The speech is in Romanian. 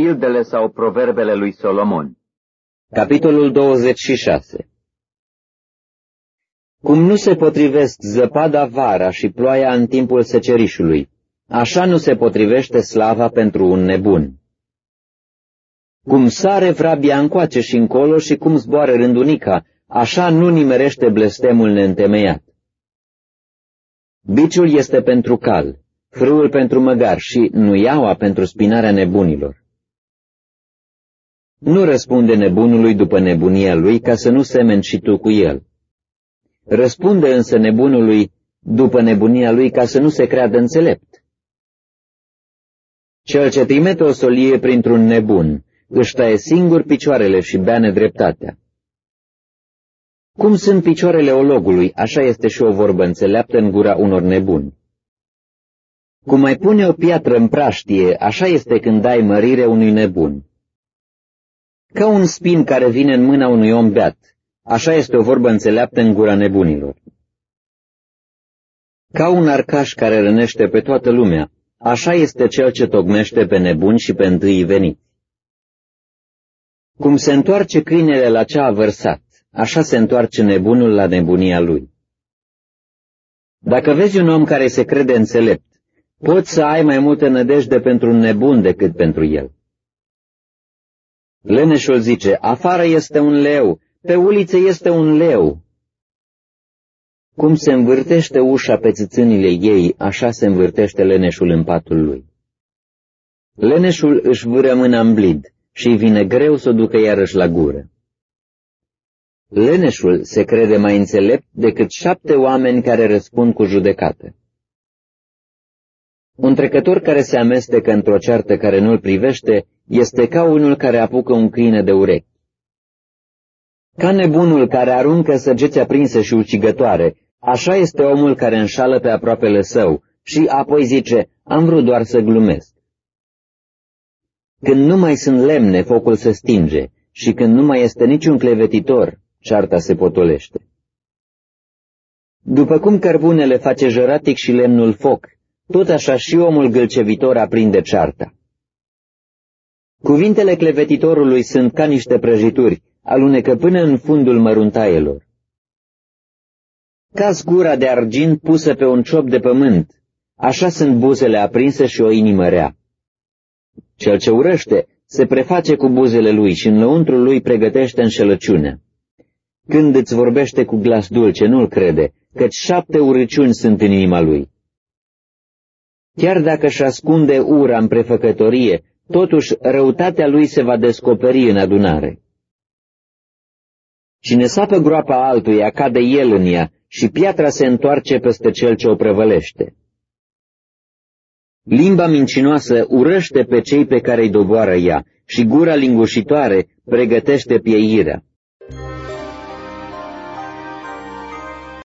Pildele sau proverbele lui Solomon Capitolul 26 Cum nu se potrivesc zăpada vara și ploaia în timpul secerișului, așa nu se potrivește slava pentru un nebun. Cum sare vrabia încoace și încolo și cum zboară rândunica, așa nu nimerește blestemul neîntemeiat. Biciul este pentru cal, frâul pentru măgar și nuiaua pentru spinarea nebunilor. Nu răspunde nebunului după nebunia lui ca să nu semeni și tu cu el. Răspunde însă nebunului după nebunia lui ca să nu se creadă înțelept. Cel ce trimite o solie printr-un nebun își taie singur picioarele și bea nedreptatea. Cum sunt picioarele ologului, așa este și o vorbă înțeleaptă în gura unor nebuni. Cum mai pune o piatră în praștie, așa este când dai mărire unui nebun. Ca un spin care vine în mâna unui om beat, așa este o vorbă înțeleaptă în gura nebunilor. Ca un arcaș care rănește pe toată lumea, așa este cel ce tocmește pe nebuni și pe întâi veniți. Cum se întoarce câinele la ce a vărsat, așa se întoarce nebunul la nebunia lui. Dacă vezi un om care se crede înțelept, poți să ai mai multă nădejde pentru un nebun decât pentru el. Leneșul zice, afară este un leu, pe uliță este un leu. Cum se învârtește ușa pe țâțânile ei, așa se învârtește leneșul în patul lui. Leneșul își vâră mâna în blid și vine greu să o ducă iarăși la gură. Leneșul se crede mai înțelept decât șapte oameni care răspund cu judecată. Un trecător care se amestecă într-o ceartă care nu-l privește este ca unul care apucă un câine de urechi. Ca nebunul care aruncă săgeți aprinse și ucigătoare, așa este omul care înșală pe aproapele său și apoi zice, am vrut doar să glumesc. Când nu mai sunt lemne, focul se stinge și când nu mai este niciun clevetitor, cearta se potolește. După cum cărbunele face jăratic și lemnul foc, tot așa și omul gâlcevitor aprinde cearta. Cuvintele clevetitorului sunt ca niște prăjituri, alunecă până în fundul măruntaielor. Ca gura de argint pusă pe un ciop de pământ, așa sunt buzele aprinse și o inimă rea. Cel ce urăște se preface cu buzele lui și în lăuntrul lui pregătește înșelăciunea. Când îți vorbește cu glas dulce, nu-l crede, căci șapte urăciuni sunt în inima lui. Chiar dacă își ascunde ura în prefăcătorie, totuși răutatea lui se va descoperi în adunare. Cine sapă groapa altuia, cade el în ea și piatra se întoarce peste cel ce o prăvălește. Limba mincinoasă urăște pe cei pe care îi doboară ea și gura lingușitoare pregătește pieirea.